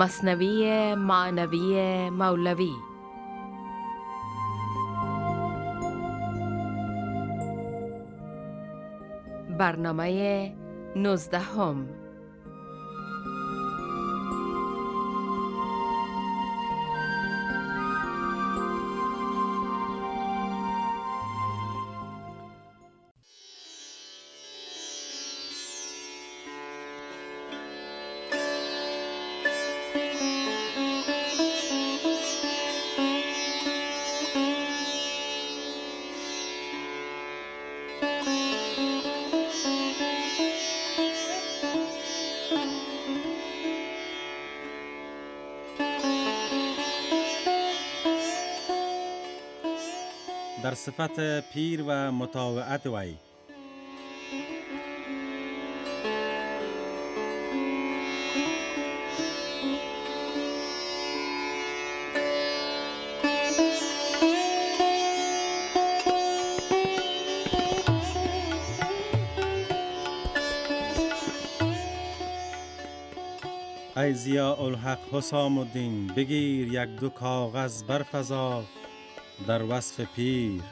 مصنوی معنوی مولوی. برنامه نوزدهم. در صفت پیر و مطاوعت وی. ای زیا الحق حسام الدین بگیر یک دو کاغذ برفضا در وصف پیر.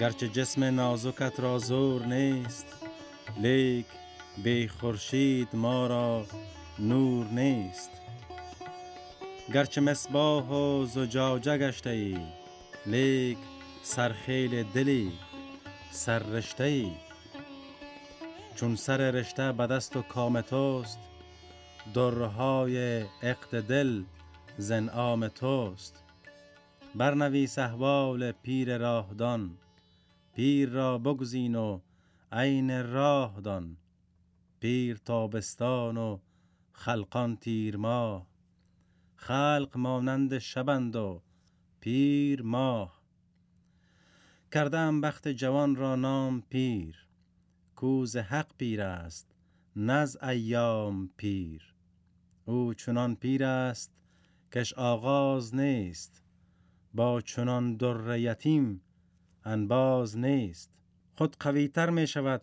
گرچه جسم نازکت را زور نیست لیک بی خورشید ما را نور نیست. گرچه مصباح و زجاجه گشته ای لیک سرخیل دلی سر رشته ای. چون سر رشته به دست و کام توست درهای عقد دل زنعام توست. برنویس احوال پیر راهدان. پیر را بگزین و عین راه دان. پیر تابستان و خلقان تیر ماه. خلق مانند شبند و پیر ماه. کردم بخت جوان را نام پیر. کوز حق پیر است نز ایام پیر. او چنان پیر است کش آغاز نیست. با چنان در یتیم انباز نیست. خود قویتر می شود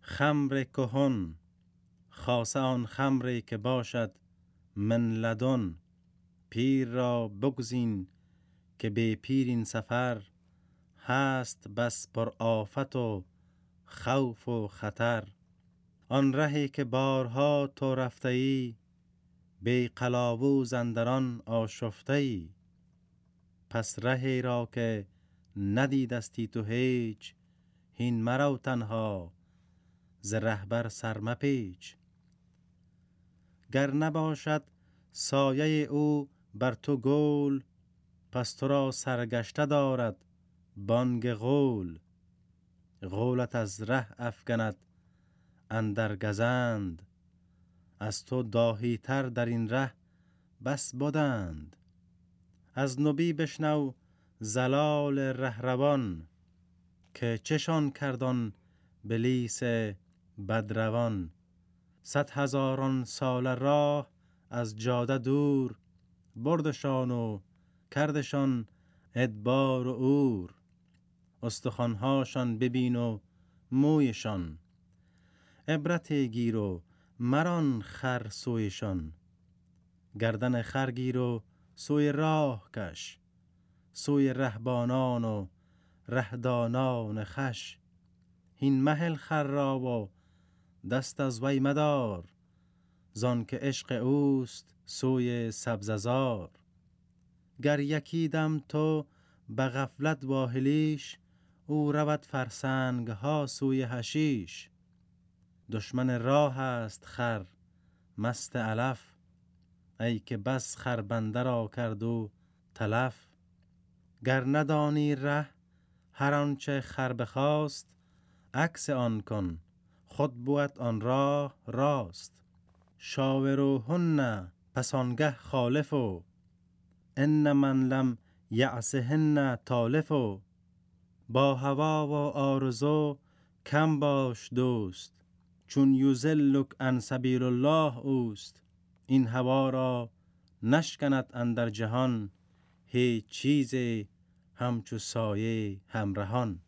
خمر کهن. خاصه آن خمری که باشد من لدن. پیر را بگزین که به پیر این سفر هست بس پر آفت و خوف و خطر. آن رهی که بارها تو رفته ای بی قلاووز اندران آشفته ای پس رهی را که ندیدستی تو هیچ هین مرو تنها ز رهبر سر مپیچ. گر نباشد سایه او بر تو گول پس تو را سرگشته دارد بانگ غول. غولت از ره افگند اندر گزند از تو داهی تر در این ره بس بدند. از نبی بشنو زلال رهروان که چشان کردان بلیس بدروان. صد هزاران سال راه از جاده دور بردشان و کردشان ادبار و اور استخوانهاشان ببین و مویشان. عبرت گیر و مران خر سویشان. گردن خر گیر و سوی راه کش سوی رهبانان و رهدانان خش هین مهل خر را و دست از وی مدار زان که عشق اوست سوی سبززار. گر یکی دم تو به غفلت واهلیش او رود فرسنگ ها سوی هشیش دشمن راه است خر مست علف. ای که بس خربنده را کرد و تلف گر ندانی ره هر آنچه خر بخواست عکس آن کن خود بود آن راه راست. شاوروهن پس آنگه خالف و ان من لم یعصهن تالف و با هوا و آرزو کم باش دوست چون یوزلک ان سبیل الله اوست. این هوا را نشکند اندر جهان هیچ چیز همچو سایه همرهان.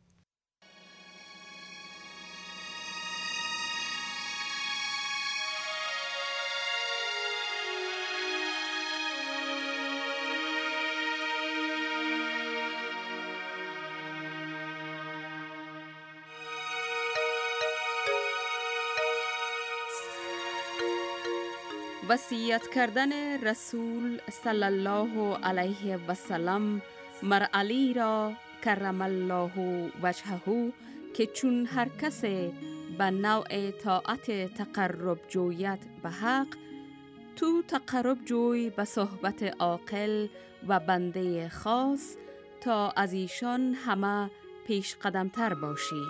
وصیت کردن رسول صلی الله علیه و سلم مر علی را کرم الله وجهه که چون هر کس به نوع طاعت تقرب جویت به حق تو تقرب جوی به صحبت عاقل و بنده خاص تا از ایشان همه پیش قدمتر باشی.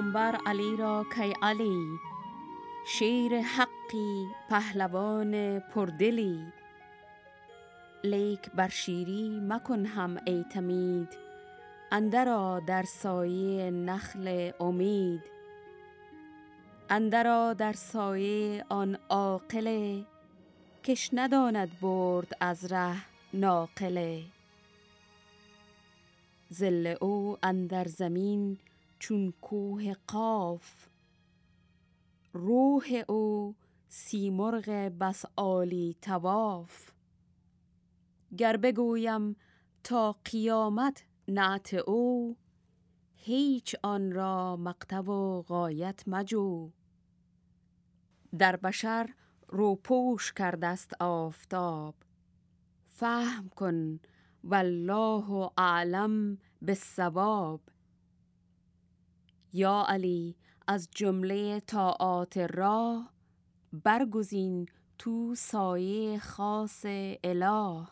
گفت پیغامبر علی را کی علی شیر حقی پهلوان پردلی. لیک بر شیری مکن هم ای تمید اندرا در سایه نخل امید. اندرا در سایه آن عاقله کش نداند برد از ره ناقله. زل او اندر زمین چون کوه قاف. روح او سیمرغ بس عالی تواف گر بگویم تا قیامت نعت او هیچ آن را مقتو و غایت مجو. در بشر روپوش کرده است آفتاب. فهم کن والله اعلم بالصواب. یا علی از جمله طاعات راه برگزین تو سایه خاص اله.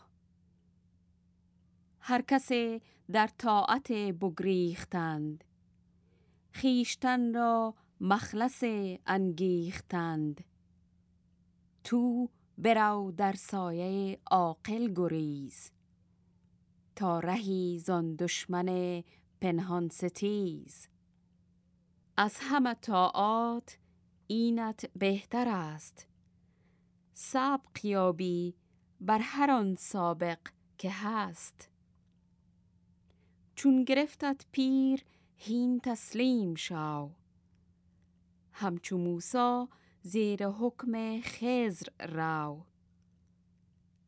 هر کسی در طاعت بگریختند خیشتن را مخلص انگیختند. تو برو در سایه عاقل گریز تا رهی زان دشمن پنهان ستیز. از همه طاعات اینت بهتر است. سبق یابی بر هر آن سابق که هست. چون گرفتت پیر هین تسلیم شو همچو موسا زیر حکم خزر رو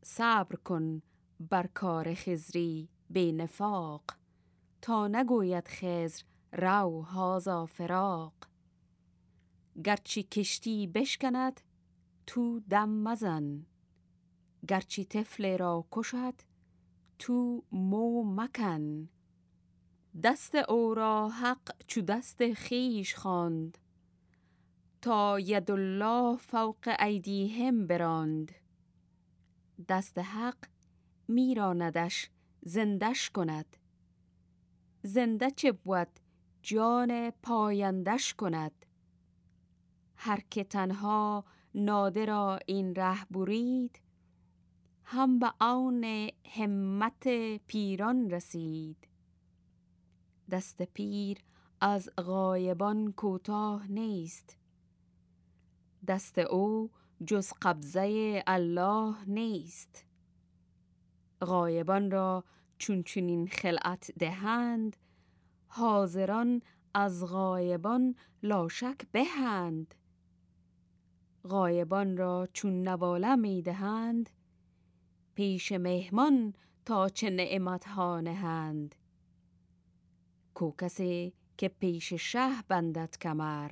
صبر کن بر کار خزری به نفاق تا نگوید خزر رو هازا فراق. گرچی کشتی بشکند تو دم مزن. گرچی طفل را کشد تو مو مکن. دست او را حق چو دست خیش خواند. تا ید الله فوق ایدیهم براند. دست حق میراندش زندش کند. زنده چه بود جان پایندش کند. هر که تنها نادر این ره برید هم به آن همت پیران رسید. دست پیر از غایبان کوتاه نیست. دست او جز قبضه الله نیست. غایبان را چون چونین خلعت دهند حاضران از غایبان لاشک بهند. غایبان را چون نواله می دهند پیش مهمان تا چه نعمت ها نهند. کو کسی که پیش شه بندد کمر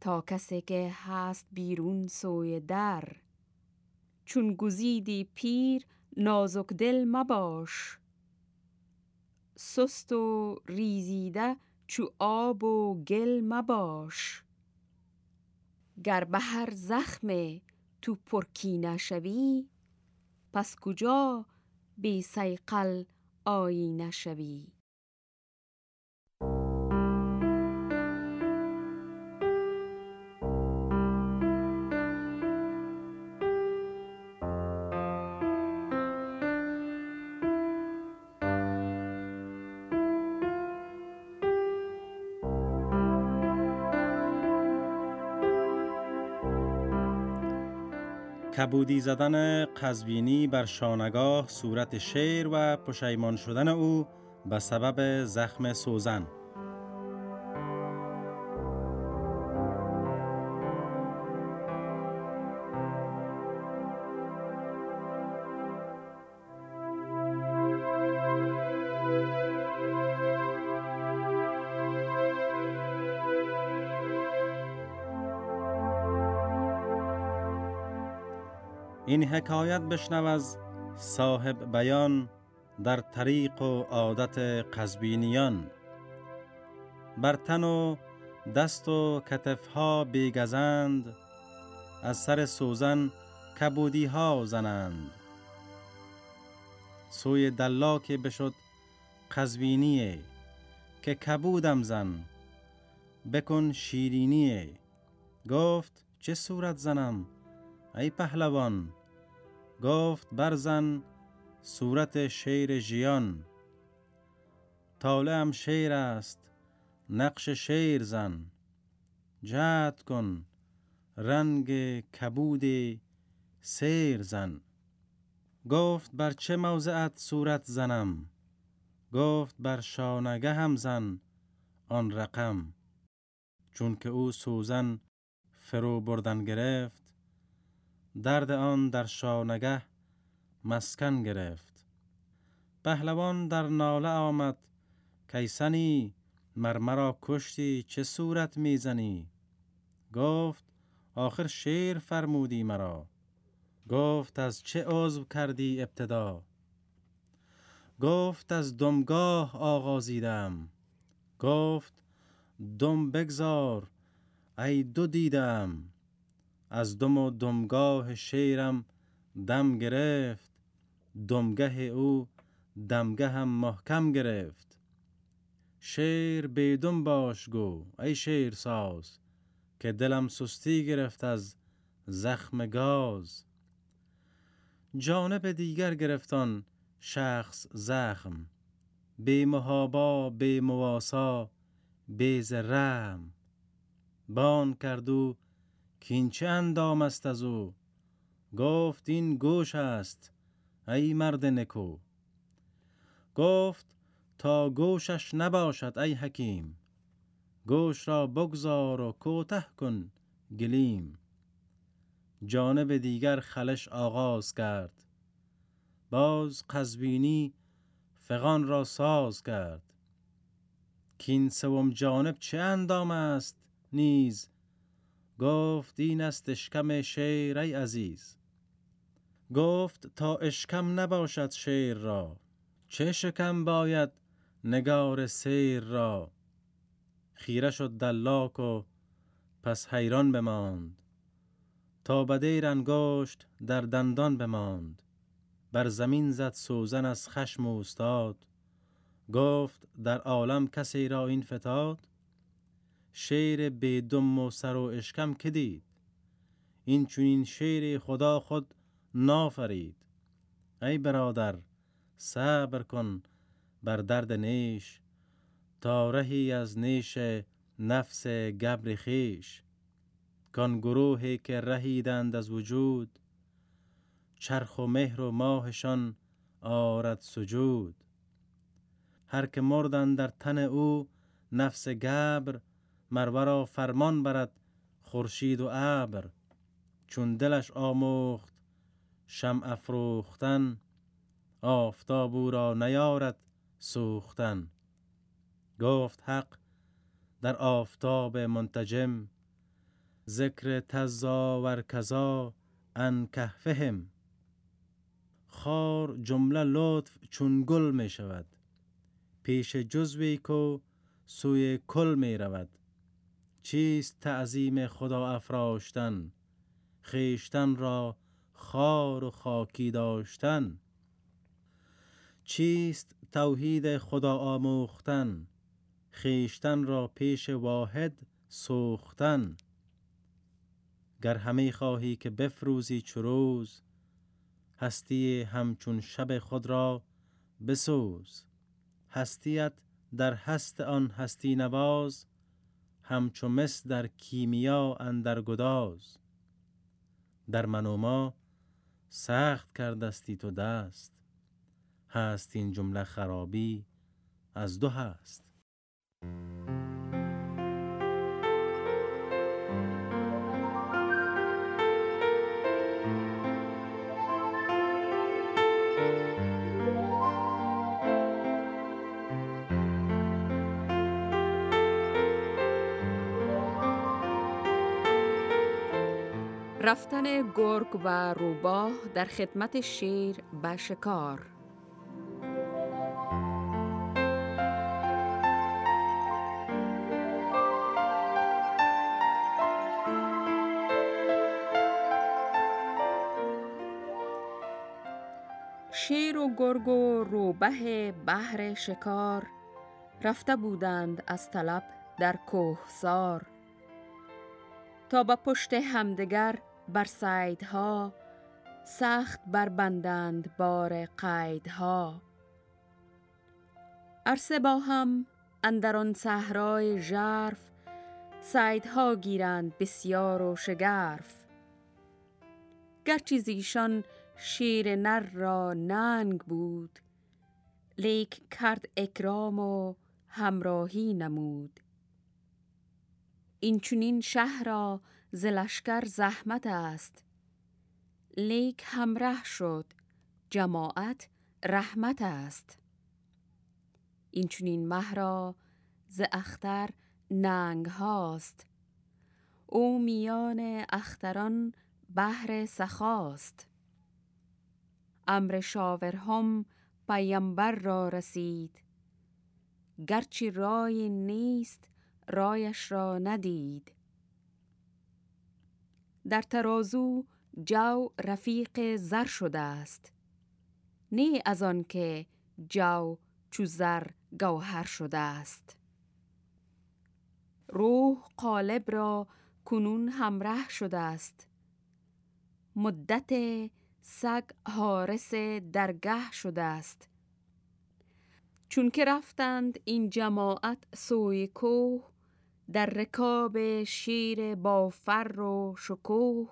تا کسی که هست بیرون سوی در. چون گزیدی پیر نازک دل مباش. سست و ریزیده چو آب و گل مباش. گر به هر زخم تو پرکی نشوی پس کجا بی سیقل آیی نشوی کبودی زدن قزوینی بر شانگاه صورت شیر و پشیمان شدن او به سبب زخم سوزن. این حکایت بشنو از صاحب بیان در طریق و عادت قزبینیان بر تن و دست و کتفها بیگزند از سر سوزن کبودی ها زنند. سوی دلاک بشد قزوینیه که کبودم زن بکن شیرینیه گفت چه صورت زنم ای پهلوان؟ گفت برزن صورت شیر جیان طالعم شیر است نقش شیر زن. جهت کن رنگ کبود سیر زن. گفت بر چه موضعت صورت زنم؟ گفت بر شانگه هم زن آن رقم. چون که او سوزن فرو بردن گرفت درد آن در شانگه مسکن گرفت. پهلوان در ناله آمد کیسنی مرمرا کشتی چه صورت می‌زنی؟ گفت آخر شیر فرمودی مرا. گفت از چه عضو کردی ابتدا؟ گفت از دمگاه آغازیدم. گفت دم بگذار ای دو دیدم. از دم و دمگاه شیرم دم گرفت. دمگه او دمگه هم محکم گرفت. شیر بیدم باش گو ای شیر ساز که دلم سستی گرفت از زخم گاز. جانب دیگر گرفتان شخص زخم بی محابا بی مواسا بی زرم. بان کردو کین چه اندام است از او؟ گفت این گوش است ای مرد نکو. گفت تا گوشش نباشد ای حکیم گوش را بگذار و کوته کن گلیم. جانب دیگر خلش آغاز کرد باز قزوینی فغان را ساز کرد. کین سوم جانب چه اندام است نیز؟ گفت این است اشکم شیر ای عزیز. گفت تا اشکم نباشد شیر را چه شکم باید نگار سیر را؟ خیره شد دلاک و پس حیران بماند. تا بدیر انگشت در دندان بماند. بر زمین زد سوزن از خشم استاد. گفت در عالم کسی را این فتاد؟ شیر دم و سر و اشکم که دید؟ این چونین شیر خدا خود نافرید. ای برادر صبر کن بر درد نیش تا رهی از نیش نفس گبر خیش کان گروهی که رهیدند از وجود چرخ و مهر و ماهشان آرد سجود. هر که مردن در تن او نفس گبر مرورا فرمان برد خورشید و ابر. چون دلش آموخت شم افروختن آفتاب او را نیارد سوختن. گفت حق در آفتاب منتجم ذکر تزا و کذا ان کهفهم. خار جمله لطف چون گل می شود پیش جزوی کو سوی کل می رود. چیست تعظیم خدا افراشتن؟ خیشتن را خار و خاکی داشتن؟ چیست توحید خدا آموختن؟ خیشتن را پیش واحد سوختن؟ گر همه خواهی که بفروزی چروز هستی همچون شب خود را بسوز. هستیت در هست آن هستی نواز همچو مس در کیمیا اندر گداز. در من و ما سخت کردستی تو دست. هست این جمله خرابی از دو هست. رفتن گرگ و روباه در خدمت شیر به شکار. شیر و گرگ و روبه بحر شکار رفته بودند از طلب در کوهسار. تا به پشت همدگر بر سیدها سخت بربندند بار قیدها عرصه با هم اندران صحرای ژرف سیدها گیرند بسیار و شگرف. گرچه زیشان شیر نر را ننگ بود لیک کرد اکرام و همراهی نمود. این چونین شهر را ز زحمت است. لیک همره شد جماعت رحمت است. این چونین مه را ز اختر ننگ هاست. او میان اختران بهر سخاست. امر شاورهم پیمبر را رسید. گرچه رای نیست رایش را ندید. در ترازو جو رفیق زر شده است. نه از آن که جو چو زر گوهر شده است. روح قالب را کنون همراه شده است. مدت سگ حارس درگه شده است. چون که رفتند این جماعت سوی کوه در رکاب شیر با فر و شکوه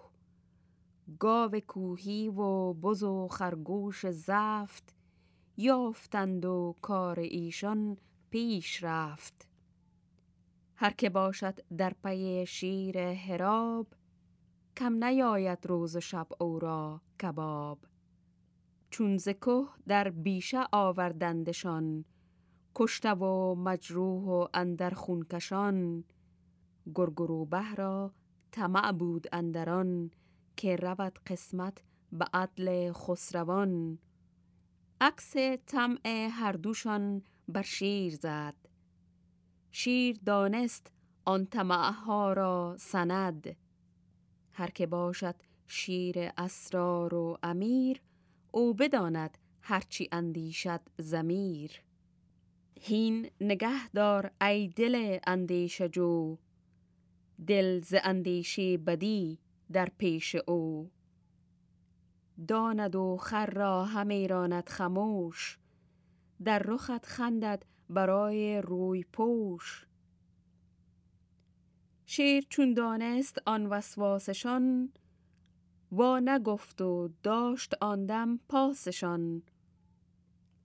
گاو کوهی و بز و خرگوش زفت یافتند و کار ایشان پیش رفت. هر که باشد در پی شیر هراب کم نیاید روز شب او را کباب. چون زکه در بیشه آوردندشان کشته و مجروح و اندر خونکشان. گرگرو را طمع بود اندران که رود قسمت به عدل خسروان. عکس طمع هر دوشان بر شیر زد. شیر دانست آن طمعها را سند. هر که باشد شیر اسرار و امیر او بداند هرچی اندیشد زمیر هین نگه دار ای دل اندیشه جو. دل ز اندیشه بدی در پیش او. داند و خر را همی راند خموش. در رخت خندد برای روی پوش. شیر چون دانست آن وسواسشان وا نگفت و داشت آندم پاسشان.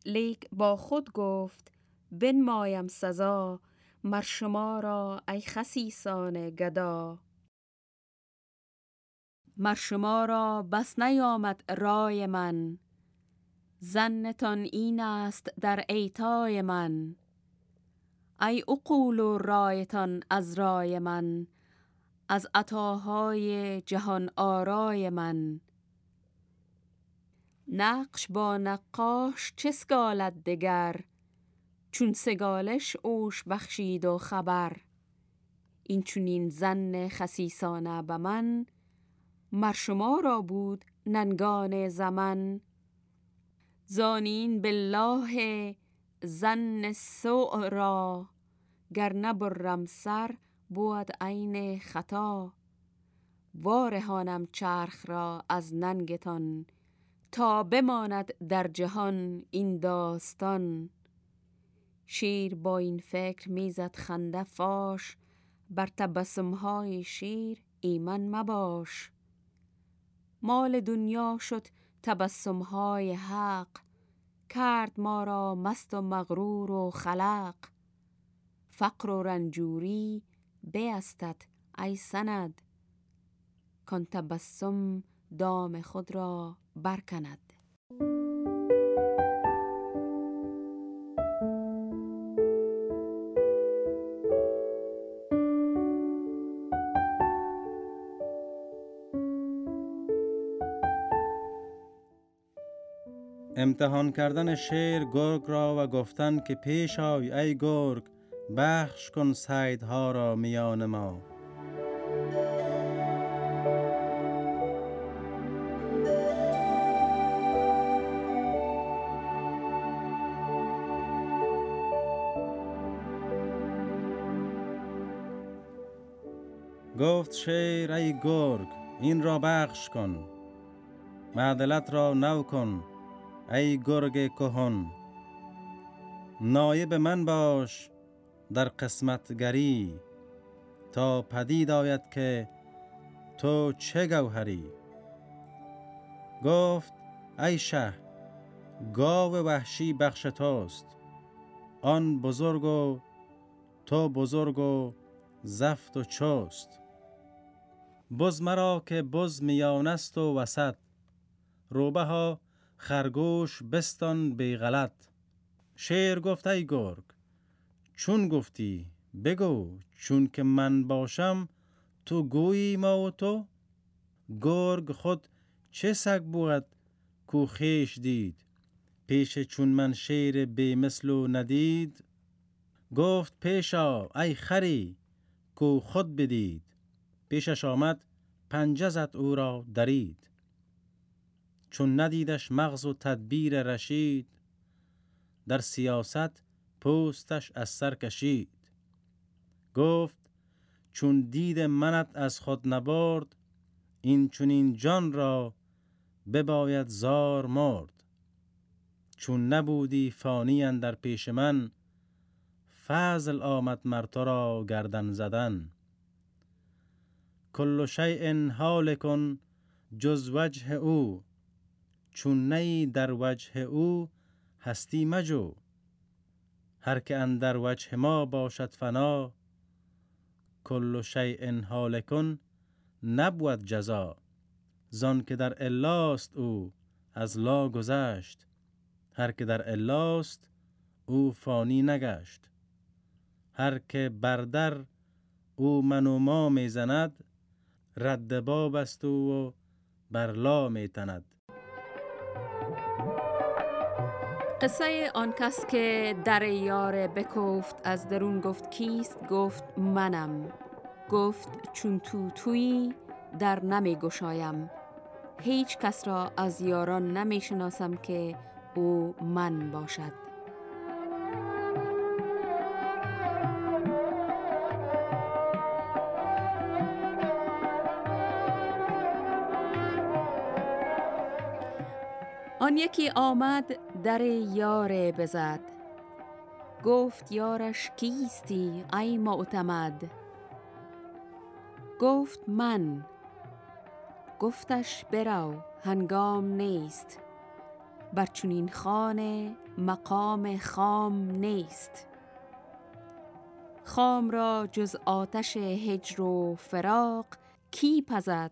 لیک با خود گفت بنمایم سزا مر شما را ای خسیسان گدا. مر شما را بس نیامد رای من زنتان این است در ایتای من. ای اقول و رایتان از رای من از عطاهای جهان آرای من. نقش با نقاش چه سگالد دگر؟ چون سگالش اوش بخشید و خبر. این چونین زن خسیسانه به من مر شما را بود ننگان زمن. زانین بالله زن سوء را گر نبرم سر بود عین خطا. وارهانم چرخ را از ننگتان تا بماند در جهان این داستان. شیر با این فکر می‌زد خنده فاش بر تبسمهای شیر ایمن مباش. مال دنیا شد تبسمهای حق کرد ما را مست و مغرور و خلق. فقر و رنجوری بیستد ای سند کن تبسم دام خود را برکند. امتحان کردن شیر گرگ را و گفتن که پیش آی ای گرگ بخش کن سیدها را میان ما. گفت شیر ای گرگ این را بخش کن معدلت را نو کن ای گرگ کهن. نایب من باش در قسمتگری تا پدید آید که تو چه گوهری. گفت ای شه گاو وحشی بخش توست. آن بزرگ و تو بزرگ و زفت و چوست بز مرا که بز میان است و وسط. روبه ها خرگوش بستان بی غلط. شیر گفت ای گرگ چون گفتی بگو چون که من باشم تو گویی ما و تو؟ گرگ خود چه سگ بود کو خیش دید؟ پیش چون من شیر بی مثل و ندید؟ گفت پیشا ای خری کو خود بدید؟ پیشش آمد پنجه زد او را درید. چون ندیدش مغز و تدبیر رشید در سیاست پوستش از سر کشید. گفت چون دید منت از خود نبرد این چون جان را بباید زار مرد. چون نبودی فانی در پیش من فضل آمد مرتو را گردن زدن. کل شیء حالکن جز وجه او. چون نی در وجه او هستی مجو هر که اندر وجه ما باشد فنا کل شیء حالکن نبود جزا زان که در الاست او از لا گذشت هر که در الاست او فانی نگشت هر که بردر او من و ما می‌زند رد باب است و برلا میتند. قصه آن کس که در یار بکفت از درون گفت کیست؟ گفت منم. گفت چون تو توی در نمی گشایم. هیچ کس را از یاران نمی شناسم که او من باشد. آن یکی آمد در یار بزد. گفت یارش کیستی ای معتمد؟ گفت من. گفتش برو هنگام نیست. بر چنین خانه مقام خام نیست. خام را جز آتش هجر و فراق کی پزد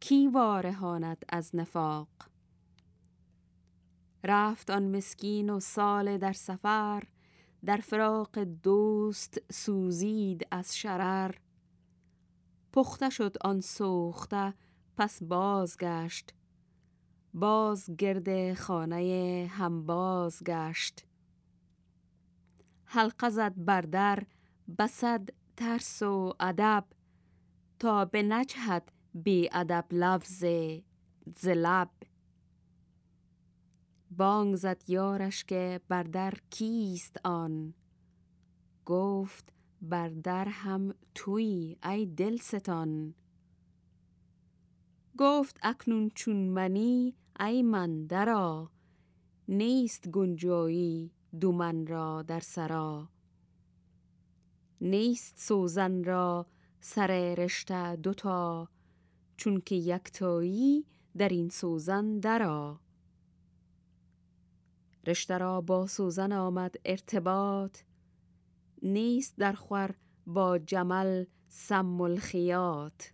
کی وارهاند از نفاق؟ رفت آن مسکین و سال در سفر در فراق دوست سوزید از شرر. پخته شد آن سوخته پس بازگشت. باز گرد خانه هم بازگشت. حلقه زد بر در بسد ترس و ادب. تا به نجهت بی ادب لفظ زلب بانگ زد یارش که بر در کیست آن. گفت بر در هم توی ای دل ستان گفت اکنون چون منی ای من درا نیست گنجایی دو من را در سرا. نیست سوزن را سر رشته دوتا چون که یکتایی در این سوزن درا رشته را با سوزن آمد ارتباط. نیست در خور با جمل سم الخیات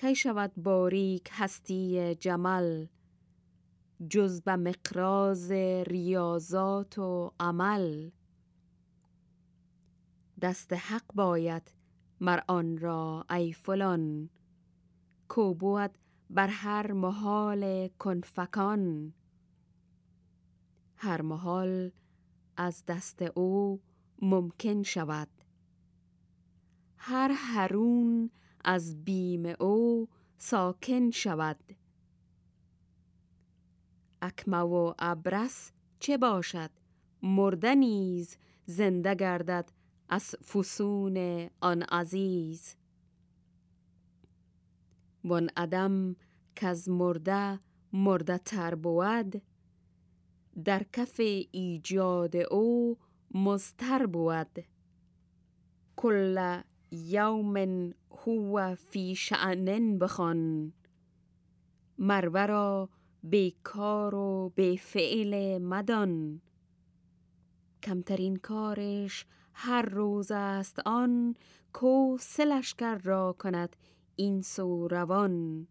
کی شود باریک هستی جمل؟ جز به مقراز ریاضات و عمل. دست حق باید مر آن را ای فلان. کو بود بر هر محال کنفکان. هر محال از دست او ممکن شود. هر هرون از بیم او ساکن شود. اکمه و ابرس چه باشد؟ مرده نیز زنده گردد از فسون آن عزیز. وان ادم از مرده مرده تر بود در کف ایجاد او مستر بود. کل یوم هو فی شعنن بخوان. مرورا بیکار و به فعل مدان. کمترین کارش هر روز است آن کو سلشکر را کند این سو روان.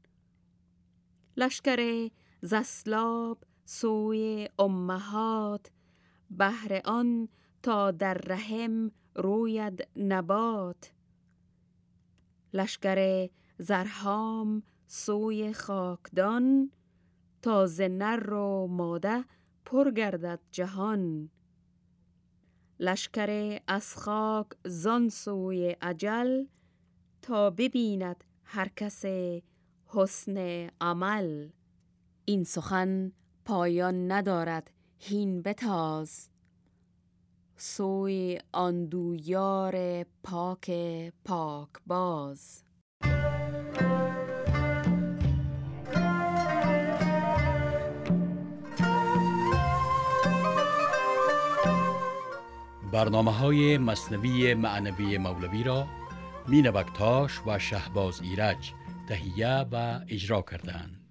لشکر زسلاب سوی امهات بهر آن تا در رحم روید نبات. لشکر زرهام سوی خاکدان تا نر و ماده پر گردد جهان. لشکر از خاک زان سوی عجل تا ببیند هر کس حسن عمل. این سخن پایان ندارد هین بتاز سوی آن دو یار پاک پاک باز برنامه های مصنوی معنوی مولوی را مینوکتاش و شهباز ایرج تهیه و اجرا کردند.